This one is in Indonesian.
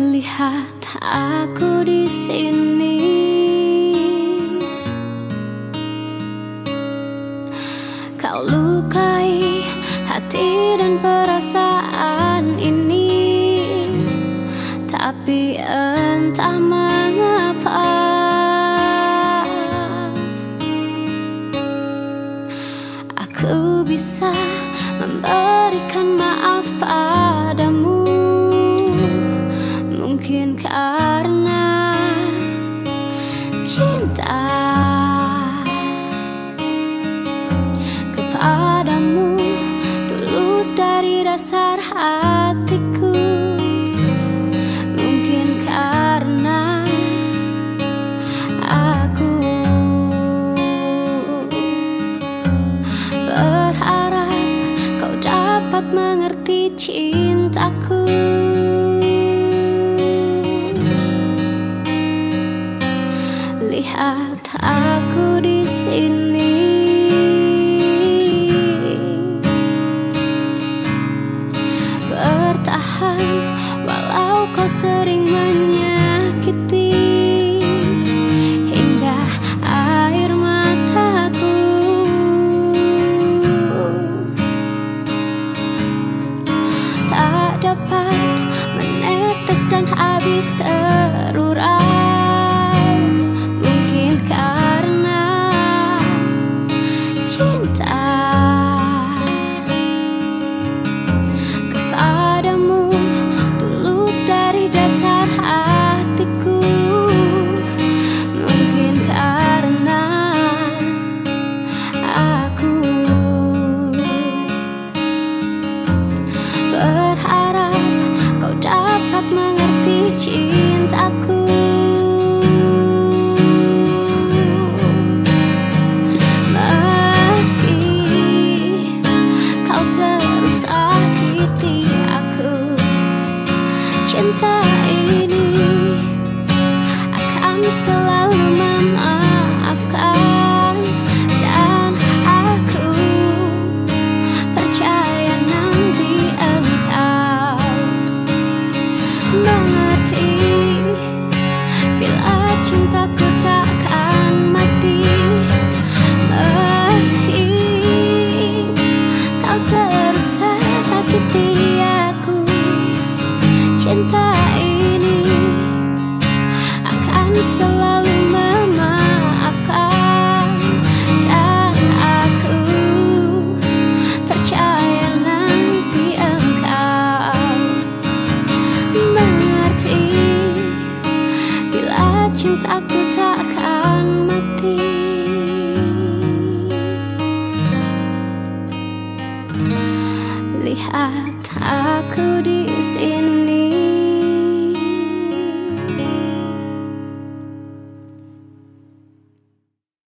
Lihat aku di sini. Kau lukai hati dan perasaan ini. Tapi entah mengapa. Aku bisa memberikan maaf mengerti cintaku. Lihat aku di sini. Bertahan walau kau sering menyakiti habis terurai Mungkin karena cinta mengerti. Bila cintaku takkan mati Meski kau terus sakiti aku Cinta ini akan selalu cintaku tak akan mati. Lihat aku di sini.